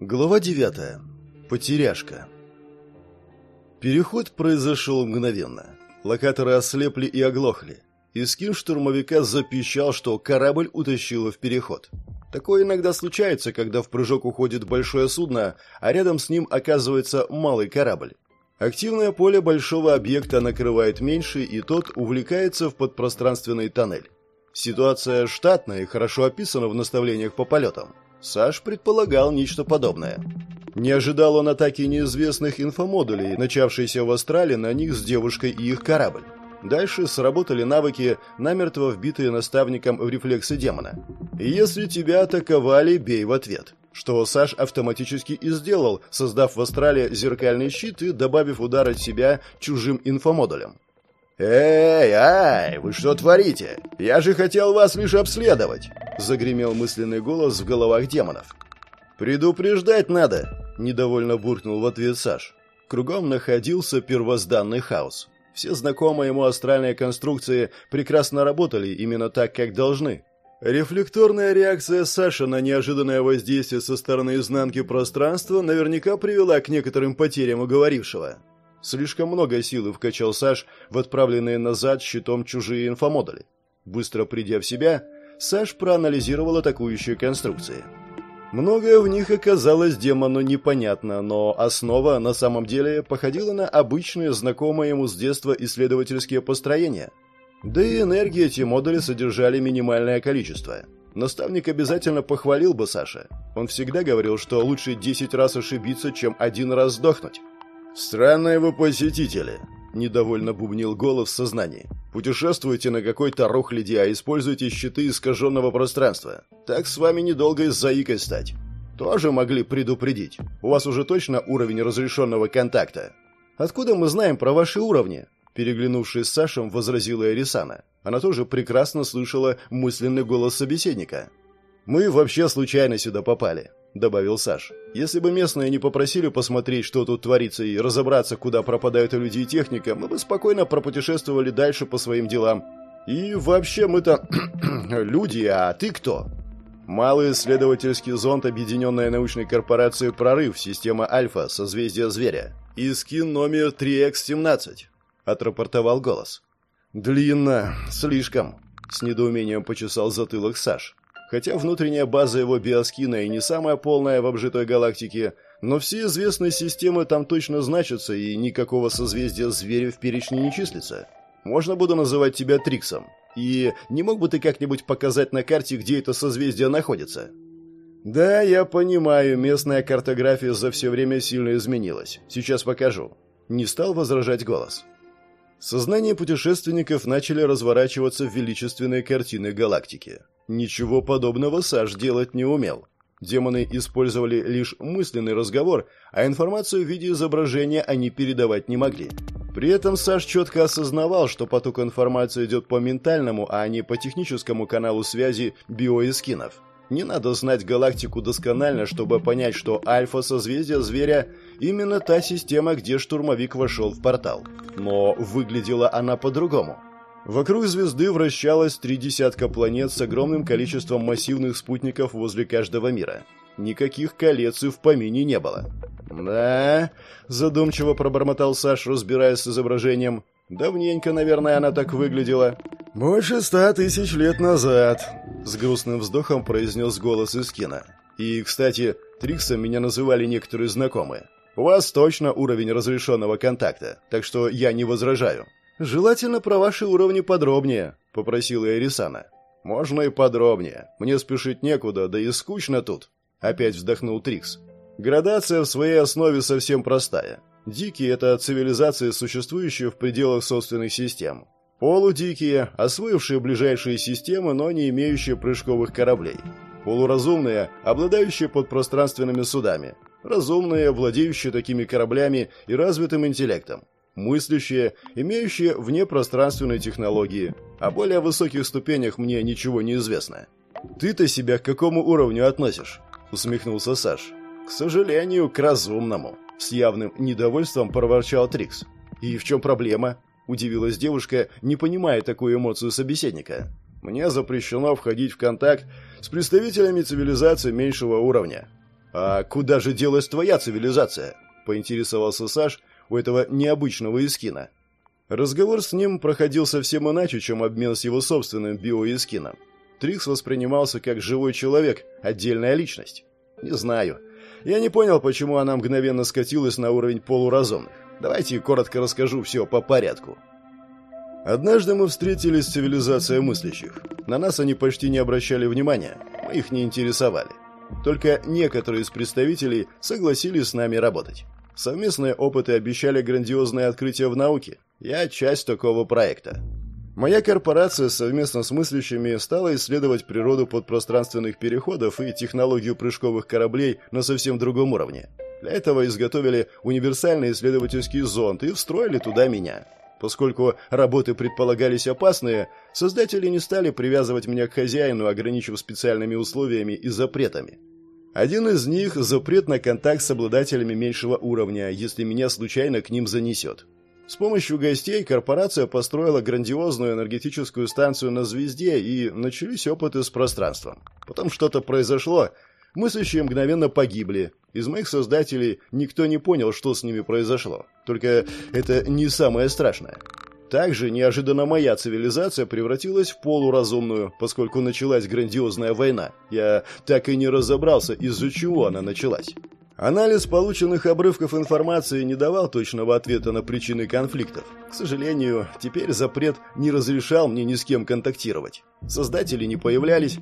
Глава 9. Потеряшка. Переход произошел мгновенно. Локаторы ослепли и оглохли. Искин штурмовика запищал, что корабль утащило в переход. Такое иногда случается, когда в прыжок уходит большое судно, а рядом с ним оказывается малый корабль. Активное поле большого объекта накрывает меньший, и тот увлекается в подпространственный тоннель. Ситуация штатная и хорошо описана в наставлениях по полетам. Саш предполагал нечто подобное. Не ожидал он атаки неизвестных инфомодулей, начавшейся в Астрале на них с девушкой и их корабль. Дальше сработали навыки, намертво вбитые наставником в рефлексы демона. Если тебя атаковали, бей в ответ. Что Саш автоматически и сделал, создав в Астрале зеркальный щит и добавив удар от себя чужим инфомодулем. «Эй, ай, вы что творите? Я же хотел вас лишь обследовать!» Загремел мысленный голос в головах демонов. «Предупреждать надо!» – недовольно буркнул в ответ Саш. Кругом находился первозданный хаос. Все знакомые ему астральные конструкции прекрасно работали именно так, как должны. Рефлекторная реакция Саши на неожиданное воздействие со стороны изнанки пространства наверняка привела к некоторым потерям уговорившего. Слишком много силы вкачал Саш в отправленные назад щитом чужие инфомодули. Быстро придя в себя, Саш проанализировал атакующие конструкции. Многое в них оказалось демону непонятно, но основа на самом деле походила на обычные, знакомые ему с детства исследовательские построения. Да и энергии эти модули содержали минимальное количество. Наставник обязательно похвалил бы Саша. Он всегда говорил, что лучше 10 раз ошибиться, чем один раз сдохнуть. «Странные вы посетители», — недовольно бубнил голос в сознании. «Путешествуете на какой-то рухляде, а используете щиты искаженного пространства. Так с вами недолго и заикой стать. Тоже могли предупредить. У вас уже точно уровень разрешенного контакта». «Откуда мы знаем про ваши уровни?» Переглянувшись с Сашем, возразила Эрисана. Она тоже прекрасно слышала мысленный голос собеседника. «Мы вообще случайно сюда попали добавил Саш. Если бы местные не попросили посмотреть, что тут творится, и разобраться, куда пропадают люди и техника, мы бы спокойно пропутешествовали дальше по своим делам. И вообще мы-то люди, а ты кто? Малый исследовательский зонд Объединенной научной корпорации «Прорыв», система «Альфа», созвездие зверя. Искин номер 3Х-17, отрапортовал голос. Длинно, слишком, с недоумением почесал затылок Саш. Хотя внутренняя база его биоскина и не самая полная в обжитой галактике, но все известные системы там точно значатся, и никакого созвездия зверя в перечне не числится. Можно буду называть тебя Триксом. И не мог бы ты как-нибудь показать на карте, где это созвездие находится? Да, я понимаю, местная картография за все время сильно изменилась. Сейчас покажу. Не стал возражать голос. Сознание путешественников начали разворачиваться в величественные картины галактики. Ничего подобного Саш делать не умел. Демоны использовали лишь мысленный разговор, а информацию в виде изображения они передавать не могли. При этом Саш четко осознавал, что поток информации идет по ментальному, а не по техническому каналу связи биоэскинов. Не надо знать галактику досконально, чтобы понять, что альфа-созвездие зверя – именно та система, где штурмовик вошел в портал. Но выглядела она по-другому. Вокруг звезды вращалось три десятка планет с огромным количеством массивных спутников возле каждого мира. Никаких колец и в помине не было. «Да», — задумчиво пробормотал Саш, разбираясь с изображением. «Давненько, наверное, она так выглядела». «Больше ста тысяч лет назад», — с грустным вздохом произнес голос из кино. «И, кстати, Триксом меня называли некоторые знакомые. У вас точно уровень разрешенного контакта, так что я не возражаю». «Желательно про ваши уровни подробнее», — попросила Эрисана. «Можно и подробнее. Мне спешить некуда, да и скучно тут», — опять вздохнул Трикс. «Градация в своей основе совсем простая. Дикие — это цивилизации, существующие в пределах собственных систем. Полудикие, освоившие ближайшие системы, но не имеющие прыжковых кораблей. Полуразумные, обладающие подпространственными судами. Разумные, владеющие такими кораблями и развитым интеллектом мыслящие, имеющие внепространственные технологии. О более высоких ступенях мне ничего не известно. Ты-то себя к какому уровню относишь? усмехнулся Саш. К сожалению, к разумному, с явным недовольством проворчал Трикс. И в чем проблема? удивилась девушка, не понимая такую эмоцию собеседника. Мне запрещено входить в контакт с представителями цивилизации меньшего уровня. «А куда же делась твоя цивилизация?» – поинтересовался Саш у этого необычного искина. Разговор с ним проходил совсем иначе, чем обмен с его собственным биоискином. Трикс воспринимался как живой человек, отдельная личность. Не знаю. Я не понял, почему она мгновенно скатилась на уровень полуразумных. Давайте коротко расскажу все по порядку. Однажды мы встретились с цивилизацией мыслящих. На нас они почти не обращали внимания, мы их не интересовали. Только некоторые из представителей согласились с нами работать. Совместные опыты обещали грандиозное открытие в науке. Я часть такого проекта. Моя корпорация совместно с мыслящими стала исследовать природу подпространственных переходов и технологию прыжковых кораблей на совсем другом уровне. Для этого изготовили универсальный исследовательский зонд и встроили туда меня. Поскольку работы предполагались опасные, создатели не стали привязывать меня к хозяину, ограничив специальными условиями и запретами. Один из них – запрет на контакт с обладателями меньшего уровня, если меня случайно к ним занесет. С помощью гостей корпорация построила грандиозную энергетическую станцию на звезде, и начались опыты с пространством. Потом что-то произошло, мыслящие мгновенно погибли. Из моих создателей никто не понял, что с ними произошло. Только это не самое страшное. Также неожиданно моя цивилизация превратилась в полуразумную, поскольку началась грандиозная война. Я так и не разобрался, из-за чего она началась. Анализ полученных обрывков информации не давал точного ответа на причины конфликтов. К сожалению, теперь запрет не разрешал мне ни с кем контактировать. Создатели не появлялись,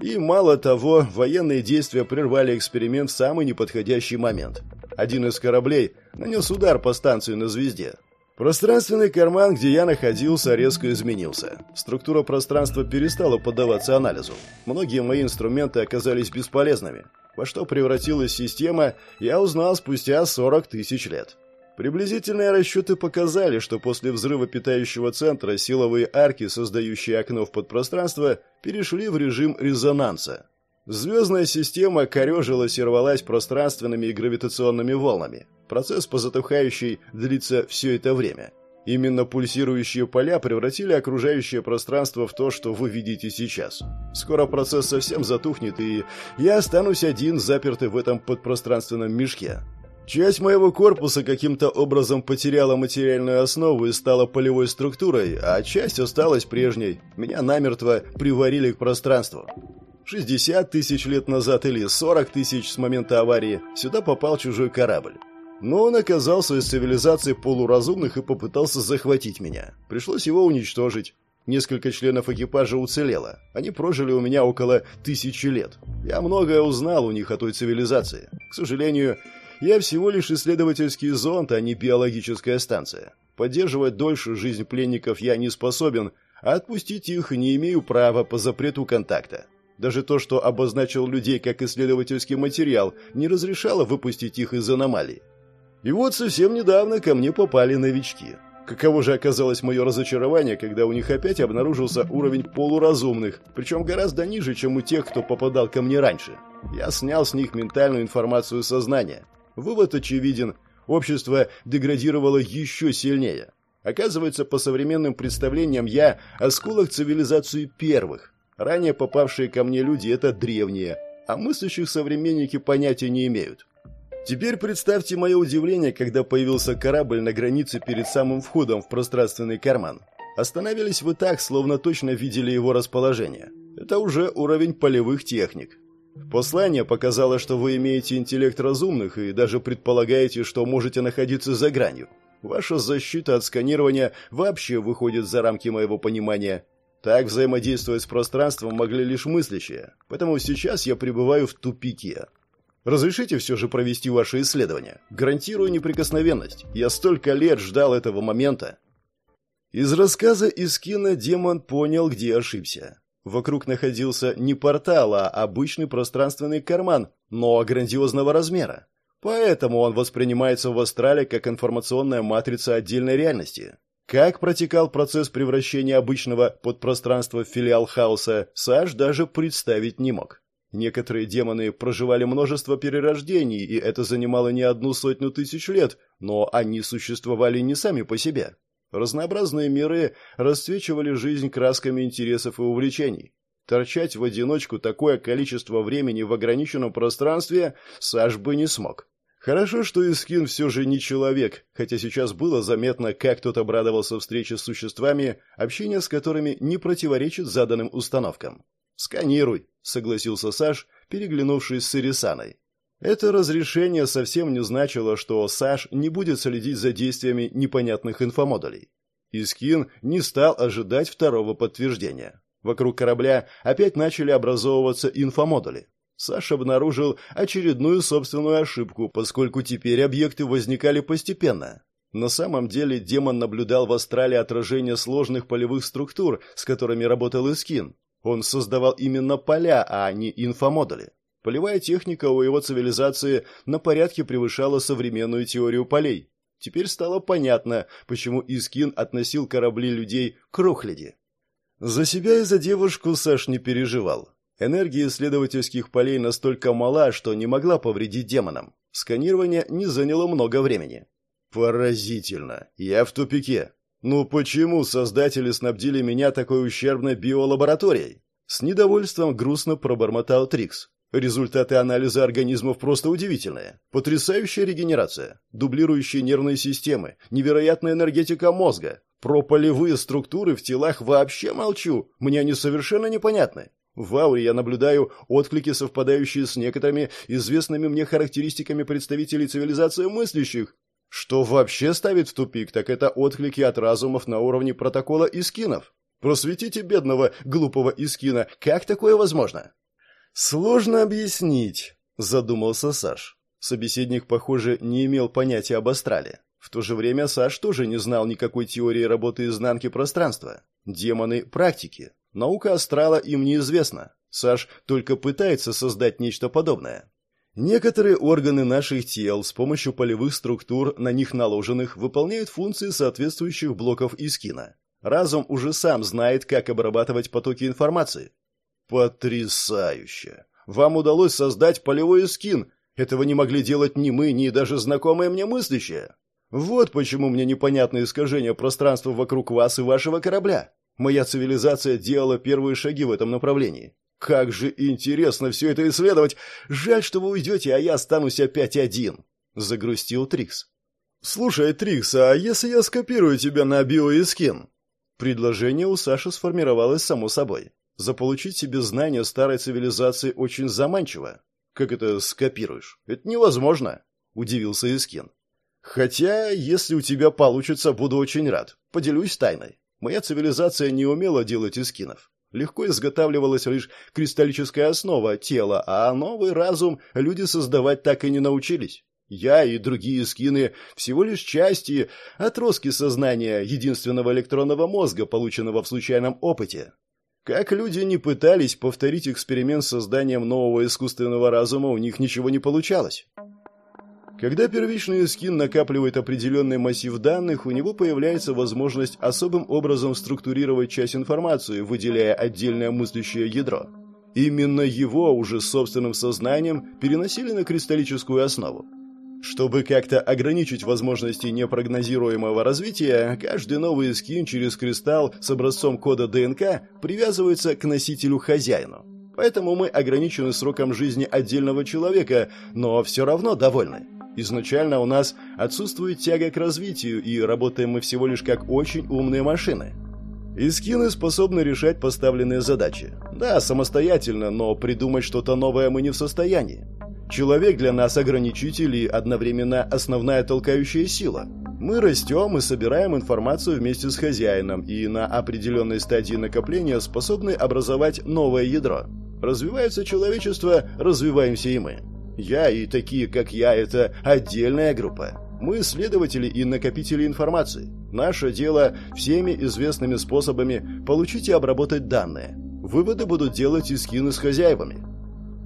и мало того, военные действия прервали эксперимент в самый неподходящий момент. Один из кораблей нанес удар по станции на звезде. Пространственный карман, где я находился, резко изменился. Структура пространства перестала поддаваться анализу. Многие мои инструменты оказались бесполезными. Во что превратилась система, я узнал спустя 40 тысяч лет. Приблизительные расчеты показали, что после взрыва питающего центра силовые арки, создающие окно в подпространство, перешли в режим резонанса. Звездная система корежилась и рвалась пространственными и гравитационными волнами. Процесс позатухающий длится все это время. Именно пульсирующие поля превратили окружающее пространство в то, что вы видите сейчас. Скоро процесс совсем затухнет, и я останусь один, запертый в этом подпространственном мешке. Часть моего корпуса каким-то образом потеряла материальную основу и стала полевой структурой, а часть осталась прежней. Меня намертво приварили к пространству. 60 тысяч лет назад или 40 тысяч с момента аварии сюда попал чужой корабль. Но он оказался из цивилизации полуразумных и попытался захватить меня. Пришлось его уничтожить. Несколько членов экипажа уцелело. Они прожили у меня около тысячи лет. Я многое узнал у них о той цивилизации. К сожалению, я всего лишь исследовательский зонд, а не биологическая станция. Поддерживать дольше жизнь пленников я не способен, а отпустить их не имею права по запрету контакта. Даже то, что обозначил людей как исследовательский материал, не разрешало выпустить их из аномалий. И вот совсем недавно ко мне попали новички. Каково же оказалось мое разочарование, когда у них опять обнаружился уровень полуразумных, причем гораздо ниже, чем у тех, кто попадал ко мне раньше. Я снял с них ментальную информацию сознания. Вывод очевиден. Общество деградировало еще сильнее. Оказывается, по современным представлениям, я – осколок цивилизации первых. Ранее попавшие ко мне люди – это древние, а мыслящих современники понятия не имеют. Теперь представьте мое удивление, когда появился корабль на границе перед самым входом в пространственный карман. Остановились вы так, словно точно видели его расположение. Это уже уровень полевых техник. Послание показало, что вы имеете интеллект разумных и даже предполагаете, что можете находиться за гранью. Ваша защита от сканирования вообще выходит за рамки моего понимания. Так взаимодействовать с пространством могли лишь мыслящие, поэтому сейчас я пребываю в тупике. Разрешите все же провести ваше исследование. Гарантирую неприкосновенность. Я столько лет ждал этого момента. Из рассказа Искина демон понял, где ошибся. Вокруг находился не портал, а обычный пространственный карман, но грандиозного размера. Поэтому он воспринимается в астрале как информационная матрица отдельной реальности. Как протекал процесс превращения обычного подпространства в филиал хаоса, Саш даже представить не мог. Некоторые демоны проживали множество перерождений, и это занимало не одну сотню тысяч лет, но они существовали не сами по себе. Разнообразные миры расцвечивали жизнь красками интересов и увлечений. Торчать в одиночку такое количество времени в ограниченном пространстве Саш бы не смог. Хорошо, что Искин все же не человек, хотя сейчас было заметно, как тот обрадовался встрече с существами, общение с которыми не противоречит заданным установкам. «Сканируй», — согласился Саш, переглянувшись с Ирисаной. Это разрешение совсем не значило, что Саш не будет следить за действиями непонятных инфомодулей. Искин не стал ожидать второго подтверждения. Вокруг корабля опять начали образовываться инфомодули. Саша обнаружил очередную собственную ошибку, поскольку теперь объекты возникали постепенно. На самом деле демон наблюдал в астрале отражение сложных полевых структур, с которыми работал Искин. Он создавал именно поля, а не инфомодули. Полевая техника у его цивилизации на порядке превышала современную теорию полей. Теперь стало понятно, почему Искин относил корабли людей к рухляди. За себя и за девушку Саш не переживал. Энергия исследовательских полей настолько мала, что не могла повредить демонам. Сканирование не заняло много времени. Поразительно. Я в тупике. Ну почему создатели снабдили меня такой ущербной биолабораторией? С недовольством грустно пробормотал Трикс. Результаты анализа организмов просто удивительные. Потрясающая регенерация, дублирующие нервные системы, невероятная энергетика мозга. Про полевые структуры в телах вообще молчу, мне они совершенно непонятны. В ауре я наблюдаю отклики, совпадающие с некоторыми известными мне характеристиками представителей цивилизации мыслящих. Что вообще ставит в тупик, так это отклики от разумов на уровне протокола Искинов. Просветите бедного, глупого Искина, как такое возможно? Сложно объяснить, задумался Саш. Собеседник, похоже, не имел понятия об астрале. В то же время Саш тоже не знал никакой теории работы изнанки пространства. Демоны – практики, Наука астрала им неизвестна. Саш только пытается создать нечто подобное. Некоторые органы наших тел с помощью полевых структур, на них наложенных, выполняют функции соответствующих блоков Искина. Разум уже сам знает, как обрабатывать потоки информации. Потрясающе! Вам удалось создать полевой Искин. Этого не могли делать ни мы, ни даже знакомые мне мыслящие. Вот почему мне непонятно искажение пространства вокруг вас и вашего корабля. Моя цивилизация делала первые шаги в этом направлении. Как же интересно все это исследовать! Жаль, что вы уйдете, а я останусь опять один!» Загрустил Трикс. «Слушай, Трикс, а если я скопирую тебя на биоискин?» Предложение у Саши сформировалось само собой. Заполучить себе знания старой цивилизации очень заманчиво. «Как это скопируешь? Это невозможно!» – удивился Искин. «Хотя, если у тебя получится, буду очень рад. Поделюсь тайной. Моя цивилизация не умела делать эскинов. Легко изготавливалась лишь кристаллическая основа тела, а новый разум люди создавать так и не научились. Я и другие скины всего лишь части, отростки сознания единственного электронного мозга, полученного в случайном опыте. Как люди не пытались повторить эксперимент с созданием нового искусственного разума, у них ничего не получалось. Когда первичный скин накапливает определенный массив данных, у него появляется возможность особым образом структурировать часть информации, выделяя отдельное мыслящее ядро. Именно его уже собственным сознанием переносили на кристаллическую основу. Чтобы как-то ограничить возможности непрогнозируемого развития, каждый новый скин через кристалл с образцом кода ДНК привязывается к носителю-хозяину. Поэтому мы ограничены сроком жизни отдельного человека, но все равно довольны. Изначально у нас отсутствует тяга к развитию, и работаем мы всего лишь как очень умные машины. Искины способны решать поставленные задачи. Да, самостоятельно, но придумать что-то новое мы не в состоянии. Человек для нас ограничитель и одновременно основная толкающая сила. Мы растем и собираем информацию вместе с хозяином, и на определенной стадии накопления способны образовать новое ядро. Развивается человечество, развиваемся и мы. Я и такие, как я, это отдельная группа. Мы следователи и накопители информации. Наше дело всеми известными способами получить и обработать данные. Выводы будут делать и скины с хозяевами.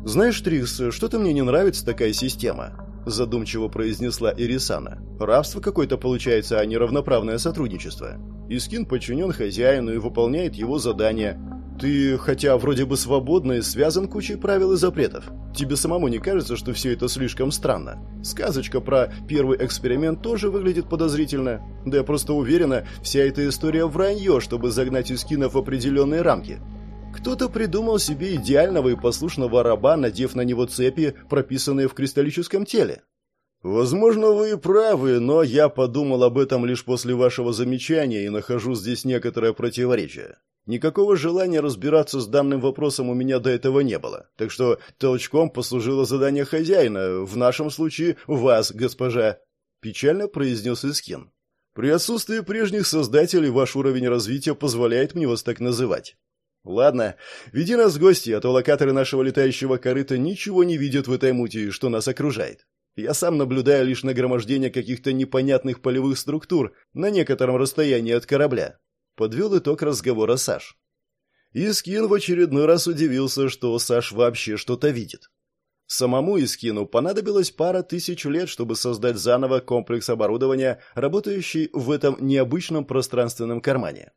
«Знаешь, Трикс, что-то мне не нравится такая система», задумчиво произнесла Ирисана. «Рабство какое-то получается, а не равноправное сотрудничество. Искин подчинен хозяину и выполняет его задания, ты, хотя вроде бы свободный, связан кучей правил и запретов. Тебе самому не кажется, что все это слишком странно? Сказочка про первый эксперимент тоже выглядит подозрительно. Да я просто уверена, вся эта история вранье, чтобы загнать Искинов в определенные рамки. Кто-то придумал себе идеального и послушного раба, надев на него цепи, прописанные в кристаллическом теле. Возможно, вы и правы, но я подумал об этом лишь после вашего замечания и нахожу здесь некоторое противоречие. Никакого желания разбираться с данным вопросом у меня до этого не было, так что толчком послужило задание хозяина, в нашем случае вас, госпожа», – печально произнес Искин. «При отсутствии прежних создателей ваш уровень развития позволяет мне вас так называть. Ладно, веди нас в гости, а то локаторы нашего летающего корыта ничего не видят в этой мути, что нас окружает. Я сам наблюдаю лишь нагромождение каких-то непонятных полевых структур на некотором расстоянии от корабля. Подвел итог разговора Саш. Искин в очередной раз удивился, что Саш вообще что-то видит. Самому Искину понадобилось пара тысяч лет, чтобы создать заново комплекс оборудования, работающий в этом необычном пространственном кармане.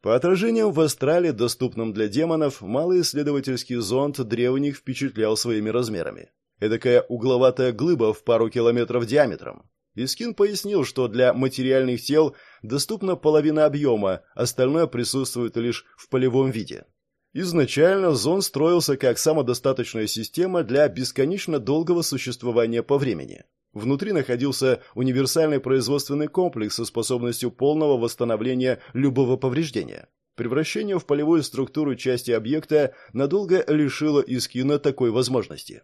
По отражениям в астрале, доступном для демонов, малый исследовательский зонд древних впечатлял своими размерами. Эдакая угловатая глыба в пару километров диаметром. Искин пояснил, что для материальных тел доступна половина объема, остальное присутствует лишь в полевом виде. Изначально зон строился как самодостаточная система для бесконечно долгого существования по времени. Внутри находился универсальный производственный комплекс со способностью полного восстановления любого повреждения. Превращение в полевую структуру части объекта надолго лишило Искина такой возможности.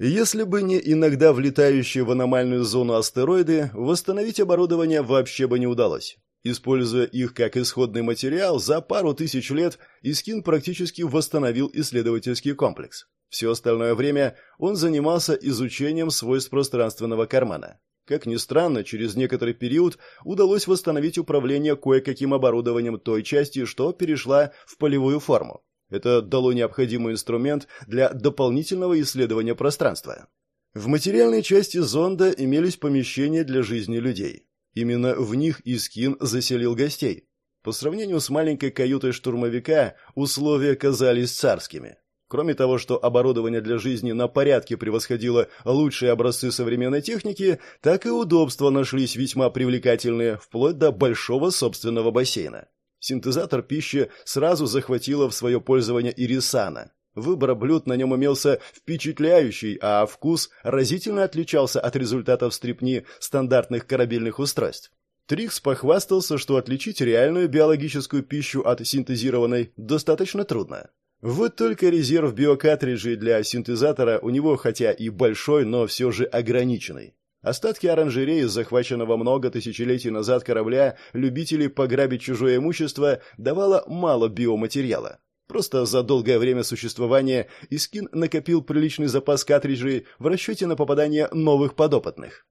Если бы не иногда влетающие в аномальную зону астероиды, восстановить оборудование вообще бы не удалось. Используя их как исходный материал, за пару тысяч лет Искин практически восстановил исследовательский комплекс. Все остальное время он занимался изучением свойств пространственного кармана. Как ни странно, через некоторый период удалось восстановить управление кое-каким оборудованием той части, что перешла в полевую форму. Это дало необходимый инструмент для дополнительного исследования пространства. В материальной части зонда имелись помещения для жизни людей. Именно в них Искин заселил гостей. По сравнению с маленькой каютой штурмовика, условия казались царскими. Кроме того, что оборудование для жизни на порядке превосходило лучшие образцы современной техники, так и удобства нашлись весьма привлекательные, вплоть до большого собственного бассейна. Синтезатор пищи сразу захватило в свое пользование Ирисана. Выбор блюд на нем имелся впечатляющий, а вкус разительно отличался от результатов стрипни стандартных корабельных устройств. Трикс похвастался, что отличить реальную биологическую пищу от синтезированной достаточно трудно. Вот только резерв биокартриджей для синтезатора у него хотя и большой, но все же ограниченный. Остатки оранжереи, захваченного много тысячелетий назад корабля, любителей пограбить чужое имущество, давало мало биоматериала. Просто за долгое время существования Искин накопил приличный запас картриджей в расчете на попадание новых подопытных.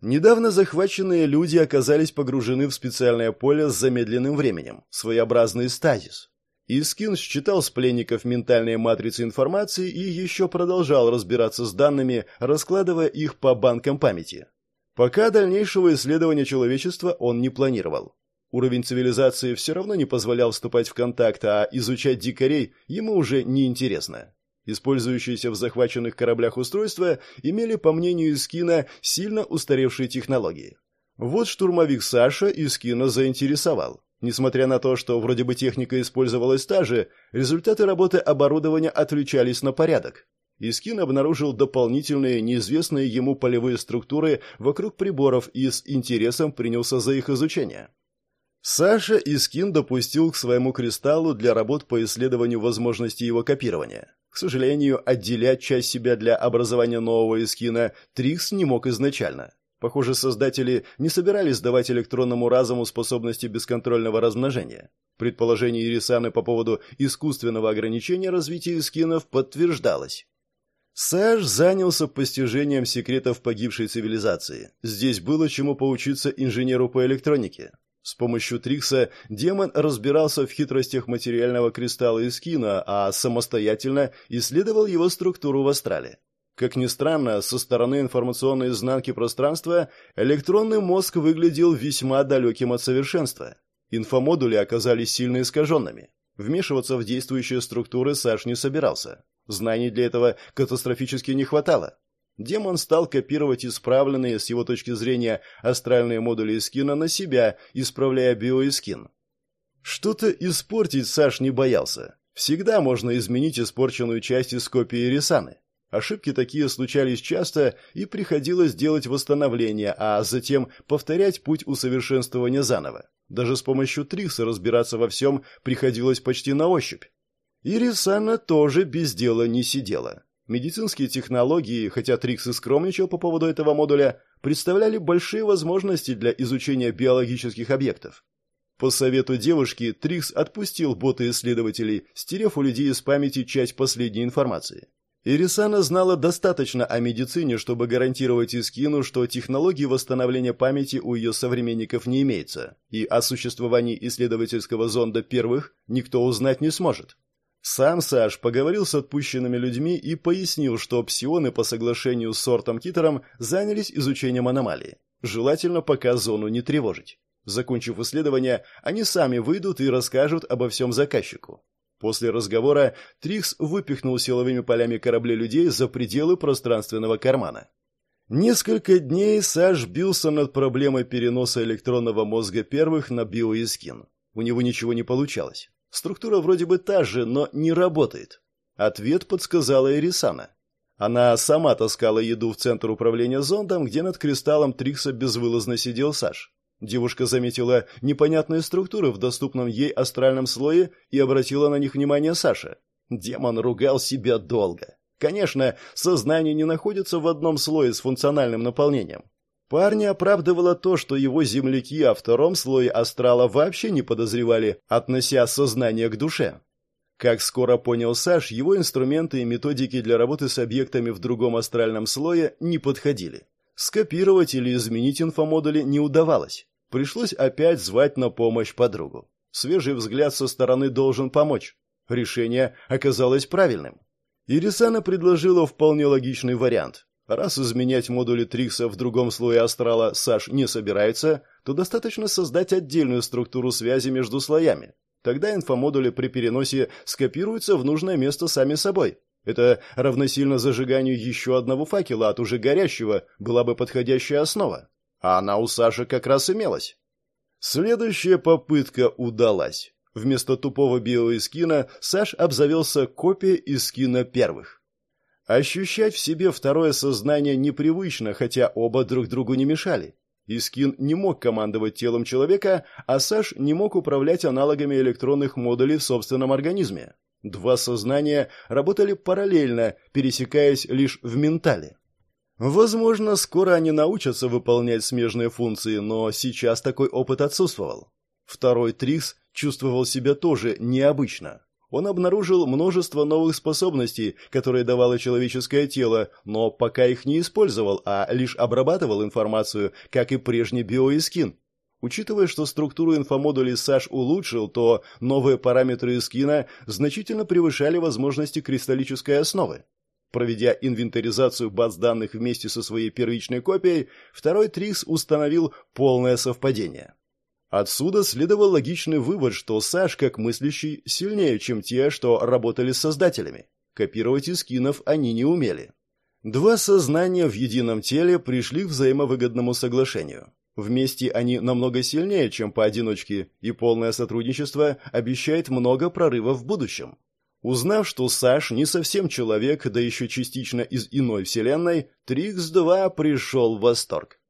Недавно захваченные люди оказались погружены в специальное поле с замедленным временем, своеобразный стазис. Искин считал с пленников ментальные матрицы информации и еще продолжал разбираться с данными, раскладывая их по банкам памяти. Пока дальнейшего исследования человечества он не планировал. Уровень цивилизации все равно не позволял вступать в контакт, а изучать дикарей ему уже не интересно. Использующиеся в захваченных кораблях устройства имели, по мнению Искина, сильно устаревшие технологии. Вот штурмовик Саша Искина заинтересовал. Несмотря на то, что вроде бы техника использовалась та же, результаты работы оборудования отличались на порядок. Искин обнаружил дополнительные, неизвестные ему полевые структуры вокруг приборов и с интересом принялся за их изучение. Саша Искин допустил к своему кристаллу для работ по исследованию возможности его копирования. К сожалению, отделять часть себя для образования нового Искина Трикс не мог изначально. Похоже, создатели не собирались давать электронному разуму способности бесконтрольного размножения. Предположение Ирисаны по поводу искусственного ограничения развития скинов подтверждалось. Саш занялся постижением секретов погибшей цивилизации. Здесь было чему поучиться инженеру по электронике. С помощью Трикса демон разбирался в хитростях материального кристалла Искина, а самостоятельно исследовал его структуру в астрале. Как ни странно, со стороны информационной изнанки пространства электронный мозг выглядел весьма далеким от совершенства. Инфомодули оказались сильно искаженными. Вмешиваться в действующие структуры Саш не собирался. Знаний для этого катастрофически не хватало. Демон стал копировать исправленные, с его точки зрения, астральные модули Искина на себя, исправляя биоискин. Что-то испортить Саш не боялся. Всегда можно изменить испорченную часть из копии Рисаны. Ошибки такие случались часто, и приходилось делать восстановление, а затем повторять путь усовершенствования заново. Даже с помощью Трикса разбираться во всем приходилось почти на ощупь. И Рисана тоже без дела не сидела. Медицинские технологии, хотя Трикс и скромничал по поводу этого модуля, представляли большие возможности для изучения биологических объектов. По совету девушки, Трикс отпустил боты-исследователей, стерев у людей из памяти часть последней информации. Ирисана знала достаточно о медицине, чтобы гарантировать Искину, что технологии восстановления памяти у ее современников не имеется, и о существовании исследовательского зонда первых никто узнать не сможет. Сам Саш поговорил с отпущенными людьми и пояснил, что псионы по соглашению с Сортом Китером занялись изучением аномалии. Желательно пока зону не тревожить. Закончив исследование, они сами выйдут и расскажут обо всем заказчику. После разговора Трикс выпихнул силовыми полями корабля людей за пределы пространственного кармана. Несколько дней Саш бился над проблемой переноса электронного мозга первых на биоискин. У него ничего не получалось. Структура вроде бы та же, но не работает. Ответ подсказала Ирисана. Она сама таскала еду в центр управления зондом, где над кристаллом Трикса безвылазно сидел Саш. Девушка заметила непонятные структуры в доступном ей астральном слое и обратила на них внимание Саша. Демон ругал себя долго. Конечно, сознание не находится в одном слое с функциональным наполнением. Парня оправдывало то, что его земляки о втором слое астрала вообще не подозревали, относя сознание к душе. Как скоро понял Саш, его инструменты и методики для работы с объектами в другом астральном слое не подходили. Скопировать или изменить инфомодули не удавалось. Пришлось опять звать на помощь подругу. Свежий взгляд со стороны должен помочь. Решение оказалось правильным. Ирисана предложила вполне логичный вариант. Раз изменять модули Трикса в другом слое астрала Саш не собирается, то достаточно создать отдельную структуру связи между слоями. Тогда инфомодули при переносе скопируются в нужное место сами собой. Это равносильно зажиганию еще одного факела от уже горящего, была бы подходящая основа. А она у Саши как раз имелась. Следующая попытка удалась. Вместо тупого биоискина Саш обзавелся копией искина первых. Ощущать в себе второе сознание непривычно, хотя оба друг другу не мешали. Искин не мог командовать телом человека, а Саш не мог управлять аналогами электронных модулей в собственном организме. Два сознания работали параллельно, пересекаясь лишь в ментале. Возможно, скоро они научатся выполнять смежные функции, но сейчас такой опыт отсутствовал. Второй Трикс чувствовал себя тоже необычно. Он обнаружил множество новых способностей, которые давало человеческое тело, но пока их не использовал, а лишь обрабатывал информацию, как и прежний биоискин. Учитывая, что структуру инфомодулей Саш улучшил, то новые параметры эскина значительно превышали возможности кристаллической основы. Проведя инвентаризацию баз данных вместе со своей первичной копией, второй Трикс установил полное совпадение. Отсюда следовал логичный вывод, что Саш, как мыслящий, сильнее, чем те, что работали с создателями. Копировать из скинов они не умели. Два сознания в едином теле пришли к взаимовыгодному соглашению. Вместе они намного сильнее, чем поодиночке, и полное сотрудничество обещает много прорывов в будущем. Узнав, что Саш не совсем человек, да еще частично из иной вселенной, Трикс-2 пришел в восторг.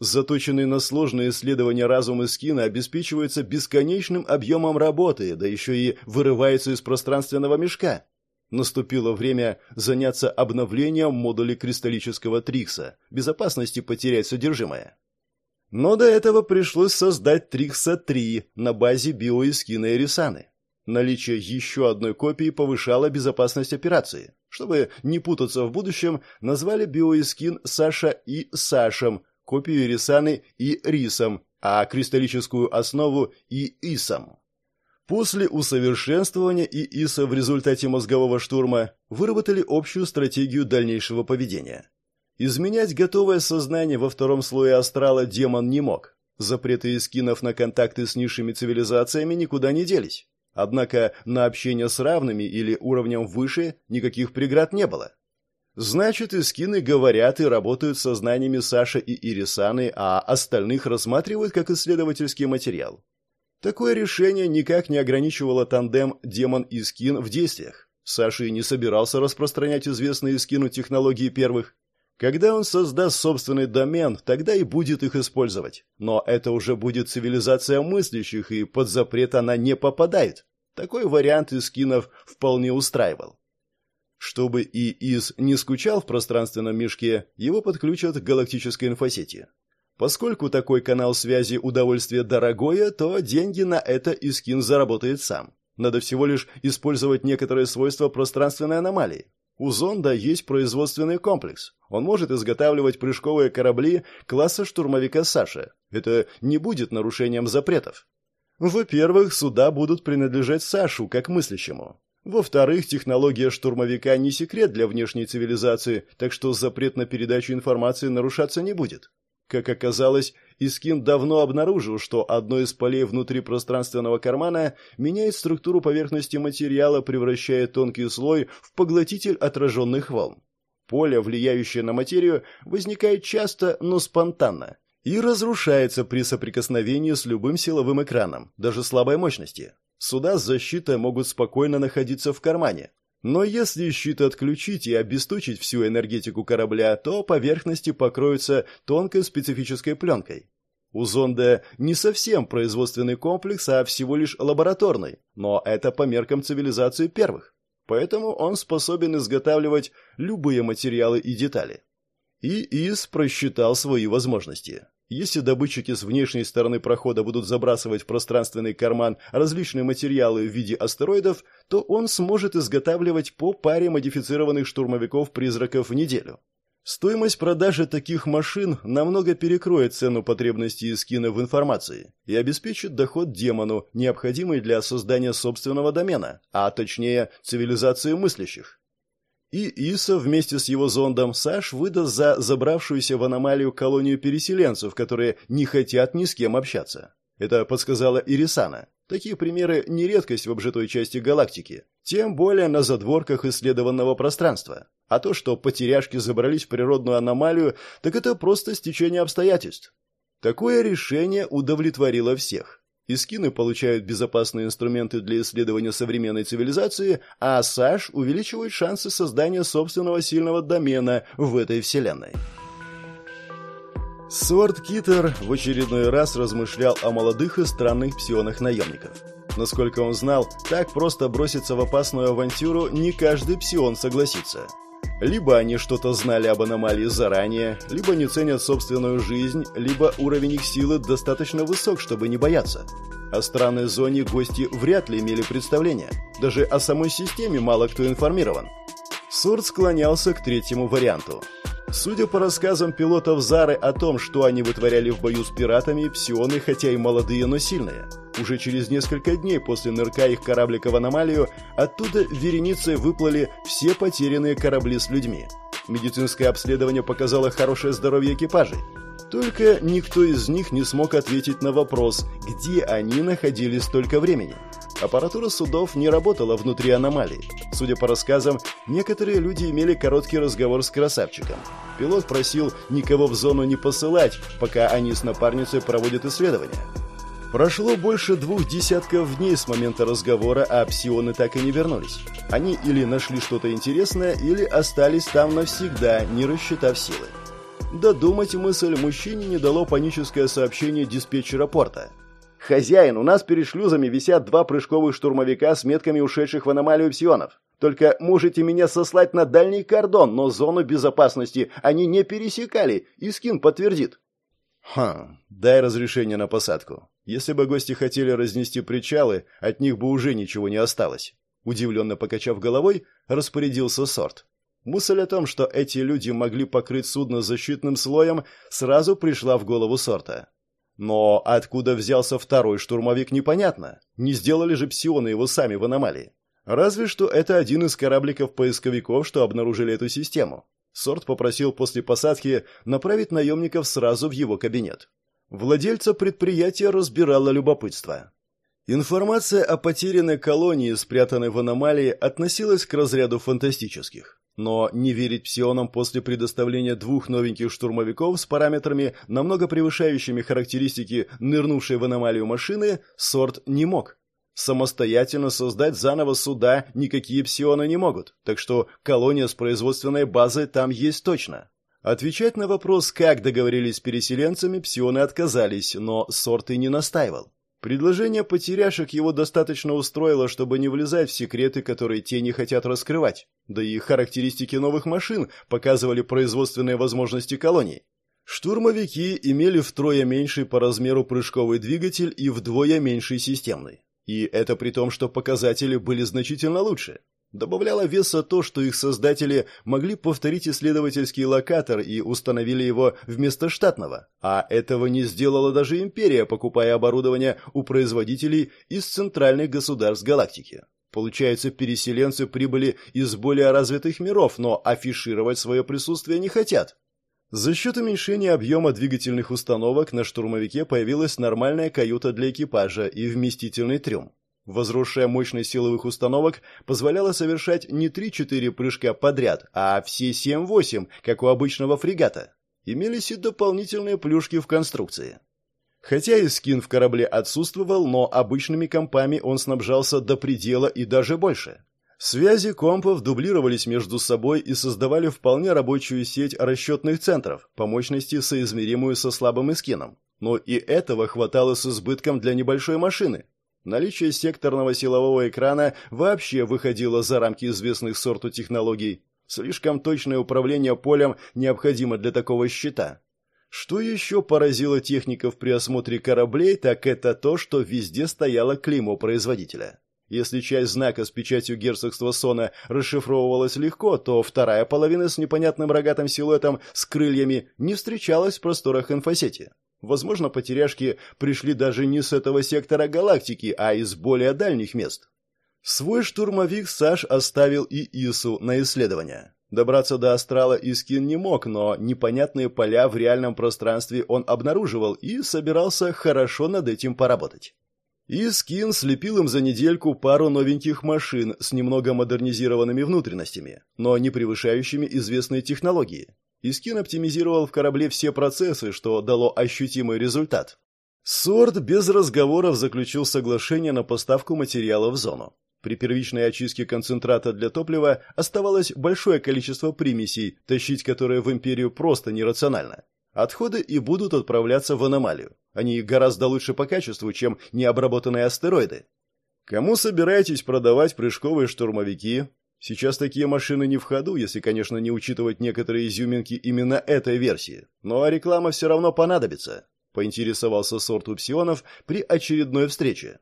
Заточенный на сложные исследования разум Искина обеспечивается бесконечным объемом работы, да еще и вырывается из пространственного мешка. Наступило время заняться обновлением модуля кристаллического Трикса, безопасности потерять содержимое. Но до этого пришлось создать Трикса-3 на базе биоискина и Рисаны. Наличие еще одной копии повышало безопасность операции. Чтобы не путаться в будущем, назвали биоискин Саша и Сашем, копию Рисаны и Рисом, а кристаллическую основу и Исом. После усовершенствования ИИСа в результате мозгового штурма выработали общую стратегию дальнейшего поведения. Изменять готовое сознание во втором слое астрала демон не мог. Запреты эскинов на контакты с низшими цивилизациями никуда не делись. Однако на общение с равными или уровнем выше никаких преград не было. Значит, искины говорят и работают со знаниями Саши и Ирисаны, а остальных рассматривают как исследовательский материал. Такое решение никак не ограничивало тандем «Демон» и «Скин» в действиях. Саша не собирался распространять известные Скину технологии первых. Когда он создаст собственный домен, тогда и будет их использовать. Но это уже будет цивилизация мыслящих, и под запрет она не попадает. Такой вариант из скинов вполне устраивал. Чтобы ИИС не скучал в пространственном мешке, его подключат к галактической инфосети. Поскольку такой канал связи удовольствие дорогое, то деньги на это Искин заработает сам. Надо всего лишь использовать некоторые свойства пространственной аномалии. У зонда есть производственный комплекс. Он может изготавливать прыжковые корабли класса штурмовика Саша. Это не будет нарушением запретов. Во-первых, суда будут принадлежать Сашу как мыслящему. Во-вторых, технология штурмовика не секрет для внешней цивилизации, так что запрет на передачу информации нарушаться не будет. Как оказалось, Искин давно обнаружил, что одно из полей внутри пространственного кармана меняет структуру поверхности материала, превращая тонкий слой в поглотитель отраженных волн. Поле, влияющее на материю, возникает часто, но спонтанно, и разрушается при соприкосновении с любым силовым экраном, даже слабой мощности. Суда с защитой могут спокойно находиться в кармане, но если щит отключить и обесточить всю энергетику корабля, то поверхности покроются тонкой специфической пленкой. У зонда не совсем производственный комплекс, а всего лишь лабораторный, но это по меркам цивилизации первых. Поэтому он способен изготавливать любые материалы и детали. И ИС просчитал свои возможности. Если добытчики с внешней стороны прохода будут забрасывать в пространственный карман различные материалы в виде астероидов, то он сможет изготавливать по паре модифицированных штурмовиков-призраков в неделю. Стоимость продажи таких машин намного перекроет цену потребностей скина в информации и обеспечит доход демону, необходимый для создания собственного домена, а точнее цивилизации мыслящих. И Иса вместе с его зондом Саш выдаст за забравшуюся в аномалию колонию переселенцев, которые не хотят ни с кем общаться. Это подсказала Ирисана. Такие примеры не редкость в обжитой части галактики, тем более на задворках исследованного пространства. А то, что потеряшки забрались в природную аномалию, так это просто стечение обстоятельств. Такое решение удовлетворило всех. Искины получают безопасные инструменты для исследования современной цивилизации, а САШ увеличивает шансы создания собственного сильного домена в этой вселенной. Сорт Китер в очередной раз размышлял о молодых и странных псионах наемников. Насколько он знал, так просто броситься в опасную авантюру не каждый псион согласится – либо они что-то знали об аномалии заранее, либо не ценят собственную жизнь, либо уровень их силы достаточно высок, чтобы не бояться. О странной зоне гости вряд ли имели представление. Даже о самой системе мало кто информирован. Сурд склонялся к третьему варианту. Судя по рассказам пилотов Зары о том, что они вытворяли в бою с пиратами, псионы, хотя и молодые, но сильные. Уже через несколько дней после нырка их кораблика в аномалию, оттуда вереницей выплыли все потерянные корабли с людьми. Медицинское обследование показало хорошее здоровье экипажей. Только никто из них не смог ответить на вопрос, где они находились столько времени. Аппаратура судов не работала внутри аномалии. Судя по рассказам, некоторые люди имели короткий разговор с красавчиком. Пилот просил никого в зону не посылать, пока они с напарницей проводят исследования. Прошло больше двух десятков дней с момента разговора, а псионы так и не вернулись. Они или нашли что-то интересное, или остались там навсегда, не рассчитав силы. Додумать мысль мужчине не дало паническое сообщение диспетчера порта – «Хозяин, у нас перед шлюзами висят два прыжковых штурмовика с метками ушедших в аномалию псионов. Только можете меня сослать на дальний кордон, но зону безопасности они не пересекали, и Скин подтвердит». «Хм, дай разрешение на посадку. Если бы гости хотели разнести причалы, от них бы уже ничего не осталось». Удивленно покачав головой, распорядился Сорт. Мысль о том, что эти люди могли покрыть судно защитным слоем, сразу пришла в голову Сорта. Но откуда взялся второй штурмовик, непонятно. Не сделали же псионы его сами в аномалии. Разве что это один из корабликов-поисковиков, что обнаружили эту систему. Сорт попросил после посадки направить наемников сразу в его кабинет. Владельца предприятия разбирало любопытство. Информация о потерянной колонии, спрятанной в аномалии, относилась к разряду фантастических. Но не верить псионам после предоставления двух новеньких штурмовиков с параметрами, намного превышающими характеристики нырнувшей в аномалию машины, Сорт не мог. Самостоятельно создать заново суда никакие псионы не могут, так что колония с производственной базой там есть точно. Отвечать на вопрос, как договорились с переселенцами, псионы отказались, но Сорт и не настаивал. Предложение потеряшек его достаточно устроило, чтобы не влезать в секреты, которые те не хотят раскрывать. Да и характеристики новых машин показывали производственные возможности колоний. Штурмовики имели втрое меньший по размеру прыжковый двигатель и вдвое меньший системный. И это при том, что показатели были значительно лучше. Добавляло веса то, что их создатели могли повторить исследовательский локатор и установили его вместо штатного. А этого не сделала даже империя, покупая оборудование у производителей из центральных государств галактики. Получается, переселенцы прибыли из более развитых миров, но афишировать свое присутствие не хотят. За счет уменьшения объема двигательных установок на штурмовике появилась нормальная каюта для экипажа и вместительный трюм. Возросшая мощность силовых установок позволяла совершать не 3-4 прыжка подряд, а все 7-8, как у обычного фрегата. Имелись и дополнительные плюшки в конструкции. Хотя и скин в корабле отсутствовал, но обычными компами он снабжался до предела и даже больше. Связи компов дублировались между собой и создавали вполне рабочую сеть расчетных центров, по мощности соизмеримую со слабым эскином. Но и этого хватало с избытком для небольшой машины. Наличие секторного силового экрана вообще выходило за рамки известных сорту технологий. Слишком точное управление полем необходимо для такого щита. Что еще поразило техников при осмотре кораблей, так это то, что везде стояло клеймо производителя. Если часть знака с печатью герцогства Сона расшифровывалась легко, то вторая половина с непонятным рогатым силуэтом с крыльями не встречалась в просторах инфосети. Возможно, потеряшки пришли даже не с этого сектора галактики, а из более дальних мест. Свой штурмовик Саш оставил и Ису на исследование. Добраться до астрала Искин не мог, но непонятные поля в реальном пространстве он обнаруживал и собирался хорошо над этим поработать. И Скин слепил им за недельку пару новеньких машин с немного модернизированными внутренностями, но не превышающими известные технологии. Искин оптимизировал в корабле все процессы, что дало ощутимый результат. Сорд без разговоров заключил соглашение на поставку материала в зону. При первичной очистке концентрата для топлива оставалось большое количество примесей, тащить которые в империю просто нерационально. Отходы и будут отправляться в аномалию. Они гораздо лучше по качеству, чем необработанные астероиды. Кому собираетесь продавать прыжковые штурмовики? Сейчас такие машины не в ходу, если, конечно, не учитывать некоторые изюминки именно этой версии. Но реклама все равно понадобится, поинтересовался сорт Упсионов при очередной встрече.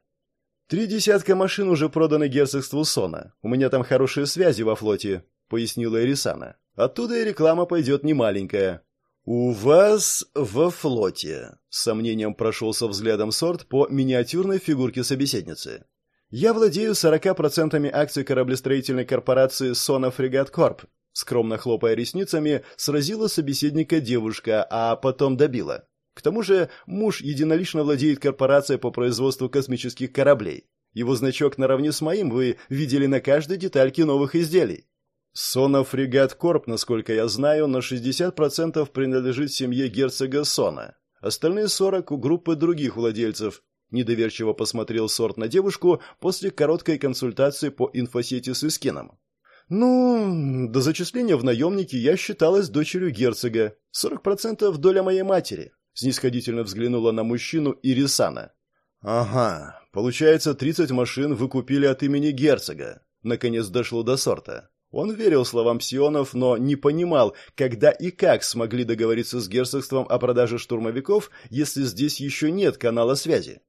Три десятка машин уже проданы герцогству Сона. У меня там хорошие связи во флоте, пояснила Эрисана. Оттуда и реклама пойдет немаленькая. «У вас во флоте», — с сомнением прошелся взглядом сорт по миниатюрной фигурке собеседницы. «Я владею 40% акций кораблестроительной корпорации «Сона Фрегат Корп», скромно хлопая ресницами, сразила собеседника девушка, а потом добила. К тому же муж единолично владеет корпорацией по производству космических кораблей. Его значок наравне с моим вы видели на каждой детальке новых изделий. Сона Фрегат Корп, насколько я знаю, на 60% принадлежит семье герцога Сона. Остальные 40 у группы других владельцев. Недоверчиво посмотрел Сорт на девушку после короткой консультации по инфосети с Искином. «Ну, до зачисления в наемники я считалась дочерью герцога. 40% доля моей матери», — снисходительно взглянула на мужчину Ирисана. «Ага, получается, 30 машин вы купили от имени герцога». Наконец дошло до сорта. Он верил словам псионов, но не понимал, когда и как смогли договориться с герцогством о продаже штурмовиков, если здесь еще нет канала связи.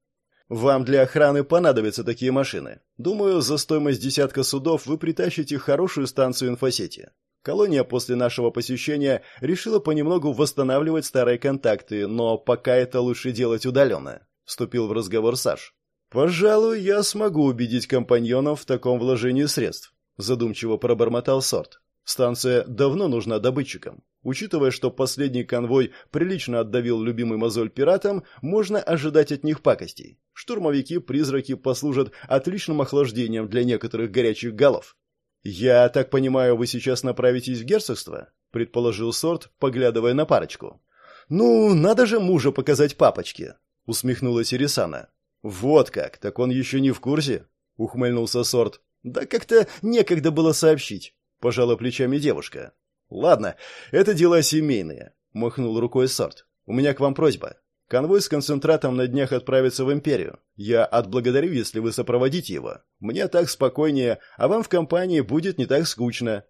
Вам для охраны понадобятся такие машины. Думаю, за стоимость десятка судов вы притащите хорошую станцию инфосети. Колония после нашего посещения решила понемногу восстанавливать старые контакты, но пока это лучше делать удаленно», — вступил в разговор Саш. «Пожалуй, я смогу убедить компаньонов в таком вложении средств задумчиво пробормотал Сорт. Станция давно нужна добытчикам. Учитывая, что последний конвой прилично отдавил любимый мозоль пиратам, можно ожидать от них пакостей. Штурмовики-призраки послужат отличным охлаждением для некоторых горячих голов. «Я так понимаю, вы сейчас направитесь в герцогство?» — предположил Сорт, поглядывая на парочку. «Ну, надо же мужа показать папочке», — усмехнулась Ирисана. «Вот как, так он еще не в курсе?» — ухмыльнулся Сорт. «Да как-то некогда было сообщить», — пожала плечами девушка. «Ладно, это дела семейные», — махнул рукой Сорт. «У меня к вам просьба. Конвой с концентратом на днях отправится в Империю. Я отблагодарю, если вы сопроводите его. Мне так спокойнее, а вам в компании будет не так скучно».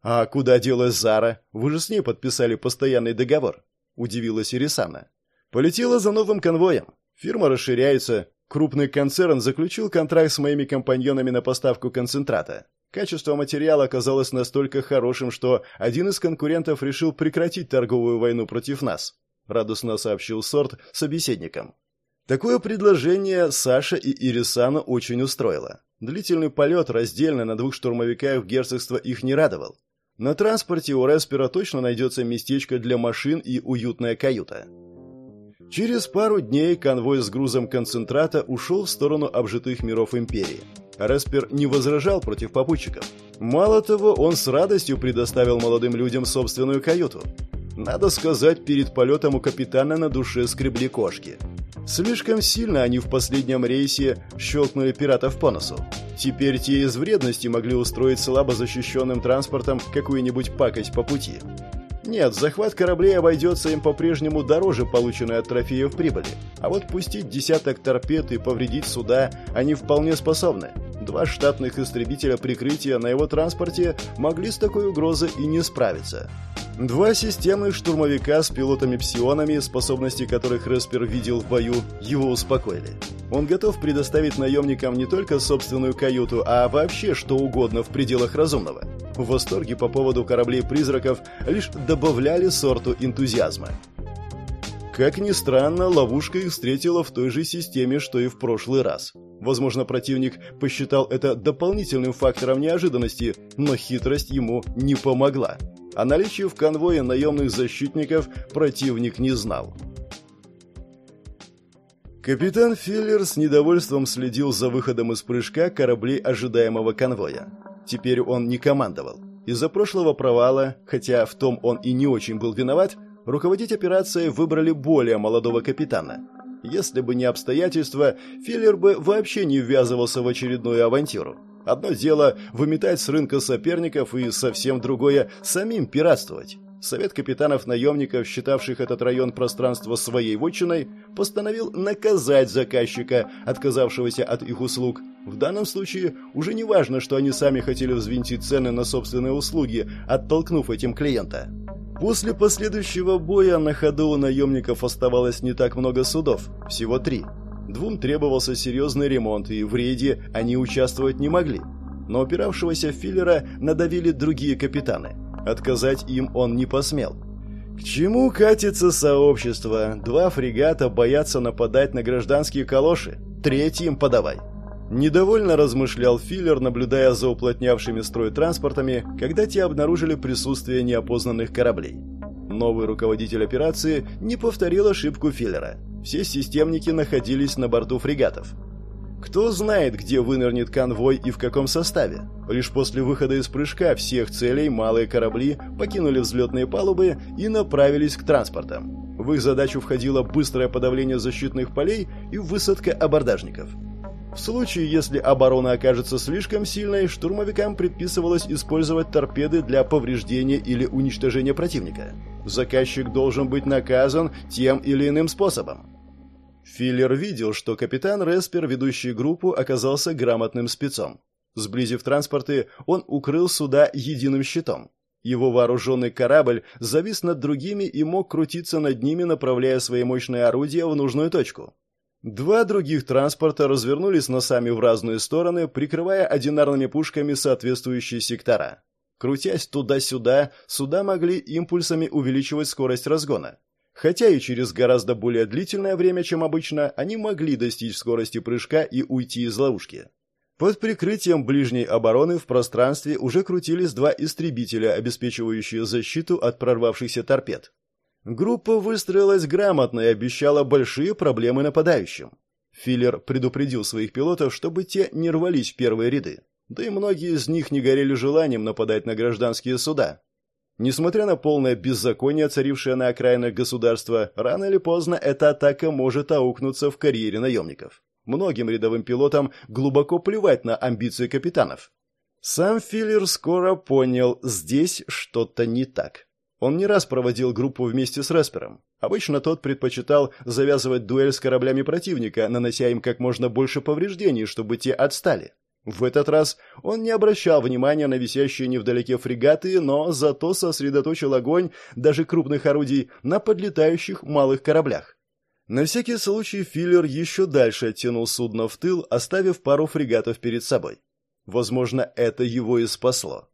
«А куда делась Зара? Вы же с ней подписали постоянный договор», — удивилась Ирисана. «Полетела за новым конвоем. Фирма расширяется. Крупный концерн заключил контракт с моими компаньонами на поставку концентрата. Качество материала оказалось настолько хорошим, что один из конкурентов решил прекратить торговую войну против нас радостно сообщил Сорт собеседникам. Такое предложение Саша и Ирисана очень устроило. Длительный полет раздельно на двух штурмовиках в герцогство их не радовал. На транспорте у Респера точно найдется местечко для машин и уютная каюта. Через пару дней конвой с грузом концентрата ушел в сторону обжитых миров Империи. Респер не возражал против попутчиков. Мало того, он с радостью предоставил молодым людям собственную каюту. Надо сказать, перед полетом у капитана на душе скребли кошки. Слишком сильно они в последнем рейсе щелкнули пиратов по носу. Теперь те из вредности могли устроить слабо защищенным транспортом какую-нибудь пакость по пути. Нет, захват кораблей обойдется им по-прежнему дороже полученной от трофеев прибыли. А вот пустить десяток торпед и повредить суда они вполне способны. Два штатных истребителя прикрытия на его транспорте могли с такой угрозой и не справиться. Два системных штурмовика с пилотами-псионами, способности которых Респер видел в бою, его успокоили. Он готов предоставить наемникам не только собственную каюту, а вообще что угодно в пределах разумного. В восторге по поводу кораблей-призраков лишь добавляли сорту энтузиазма. Как ни странно, ловушка их встретила в той же системе, что и в прошлый раз. Возможно, противник посчитал это дополнительным фактором неожиданности, но хитрость ему не помогла. О наличии в конвое наемных защитников противник не знал. Капитан Филлер с недовольством следил за выходом из прыжка кораблей ожидаемого конвоя. Теперь он не командовал. Из-за прошлого провала, хотя в том он и не очень был виноват, руководить операцией выбрали более молодого капитана. Если бы не обстоятельства, Филлер бы вообще не ввязывался в очередную авантюру. Одно дело выметать с рынка соперников и совсем другое самим пиратствовать. Совет капитанов-наемников, считавших этот район пространства своей вотчиной, постановил наказать заказчика, отказавшегося от их услуг. В данном случае уже не важно, что они сами хотели взвинтить цены на собственные услуги, оттолкнув этим клиента. После последующего боя на ходу у наемников оставалось не так много судов, всего три – Двум требовался серьезный ремонт, и в рейде они участвовать не могли. Но опиравшегося филлера надавили другие капитаны. Отказать им он не посмел. К чему катится сообщество? Два фрегата боятся нападать на гражданские калоши. Третий им подавай. Недовольно размышлял Филлер, наблюдая за уплотнявшими строй транспортами, когда те обнаружили присутствие неопознанных кораблей. Новый руководитель операции не повторил ошибку Филлера. Все системники находились на борту фрегатов. Кто знает, где вынырнет конвой и в каком составе. Лишь после выхода из прыжка всех целей малые корабли покинули взлетные палубы и направились к транспортам. В их задачу входило быстрое подавление защитных полей и высадка абордажников. В случае, если оборона окажется слишком сильной, штурмовикам предписывалось использовать торпеды для повреждения или уничтожения противника. Заказчик должен быть наказан тем или иным способом. Филлер видел, что капитан Респер, ведущий группу, оказался грамотным спецом. Сблизив транспорты, он укрыл суда единым щитом. Его вооруженный корабль завис над другими и мог крутиться над ними, направляя свои мощные орудия в нужную точку. Два других транспорта развернулись носами в разные стороны, прикрывая одинарными пушками соответствующие сектора. Крутясь туда-сюда, суда могли импульсами увеличивать скорость разгона. Хотя и через гораздо более длительное время, чем обычно, они могли достичь скорости прыжка и уйти из ловушки. Под прикрытием ближней обороны в пространстве уже крутились два истребителя, обеспечивающие защиту от прорвавшихся торпед. Группа выстроилась грамотно и обещала большие проблемы нападающим. Филлер предупредил своих пилотов, чтобы те не рвались в первые ряды. Да и многие из них не горели желанием нападать на гражданские суда. Несмотря на полное беззаконие, царившее на окраинах государства, рано или поздно эта атака может аукнуться в карьере наемников. Многим рядовым пилотам глубоко плевать на амбиции капитанов. Сам Филлер скоро понял, здесь что-то не так. Он не раз проводил группу вместе с Респером. Обычно тот предпочитал завязывать дуэль с кораблями противника, нанося им как можно больше повреждений, чтобы те отстали. В этот раз он не обращал внимания на висящие невдалеке фрегаты, но зато сосредоточил огонь даже крупных орудий на подлетающих малых кораблях. На всякий случай Филлер еще дальше оттянул судно в тыл, оставив пару фрегатов перед собой. Возможно, это его и спасло.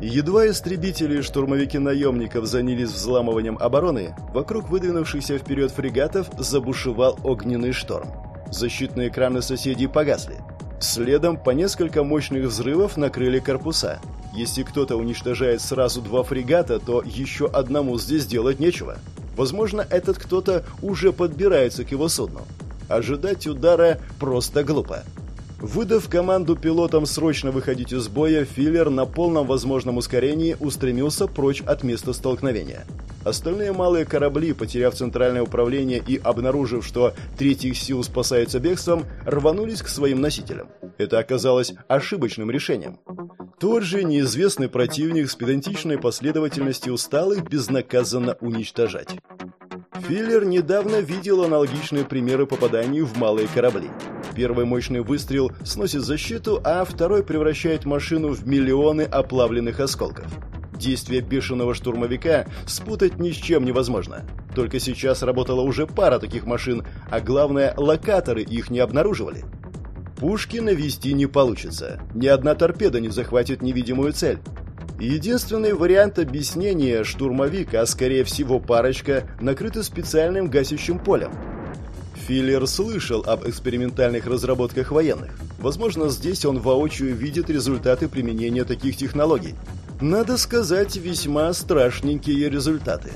Едва истребители и штурмовики наемников занялись взламыванием обороны, вокруг выдвинувшихся вперед фрегатов забушевал огненный шторм. Защитные экраны соседей погасли. Следом по несколько мощных взрывов накрыли корпуса. Если кто-то уничтожает сразу два фрегата, то еще одному здесь делать нечего. Возможно, этот кто-то уже подбирается к его судну. Ожидать удара просто глупо. Выдав команду пилотам срочно выходить из боя, Филлер на полном возможном ускорении устремился прочь от места столкновения. Остальные малые корабли, потеряв центральное управление и обнаружив, что третьих сил спасаются бегством, рванулись к своим носителям. Это оказалось ошибочным решением. Тот же неизвестный противник с педантичной последовательностью стал их безнаказанно уничтожать. Филлер недавно видел аналогичные примеры попаданий в малые корабли. Первый мощный выстрел сносит защиту, а второй превращает машину в миллионы оплавленных осколков. Действия бешеного штурмовика спутать ни с чем невозможно. Только сейчас работала уже пара таких машин, а главное, локаторы их не обнаруживали. Пушки навести не получится. Ни одна торпеда не захватит невидимую цель. Единственный вариант объяснения – штурмовик, а скорее всего парочка, накрыты специальным гасящим полем. Филлер слышал об экспериментальных разработках военных. Возможно, здесь он воочию видит результаты применения таких технологий. Надо сказать, весьма страшненькие результаты.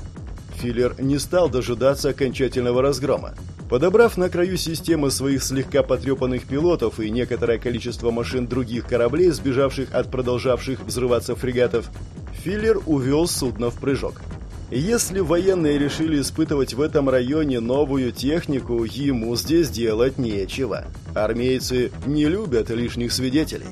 Филлер не стал дожидаться окончательного разгрома. Подобрав на краю системы своих слегка потрепанных пилотов и некоторое количество машин других кораблей, сбежавших от продолжавших взрываться фрегатов, Филлер увел судно в прыжок. Если военные решили испытывать в этом районе новую технику, ему здесь делать нечего. Армейцы не любят лишних свидетелей.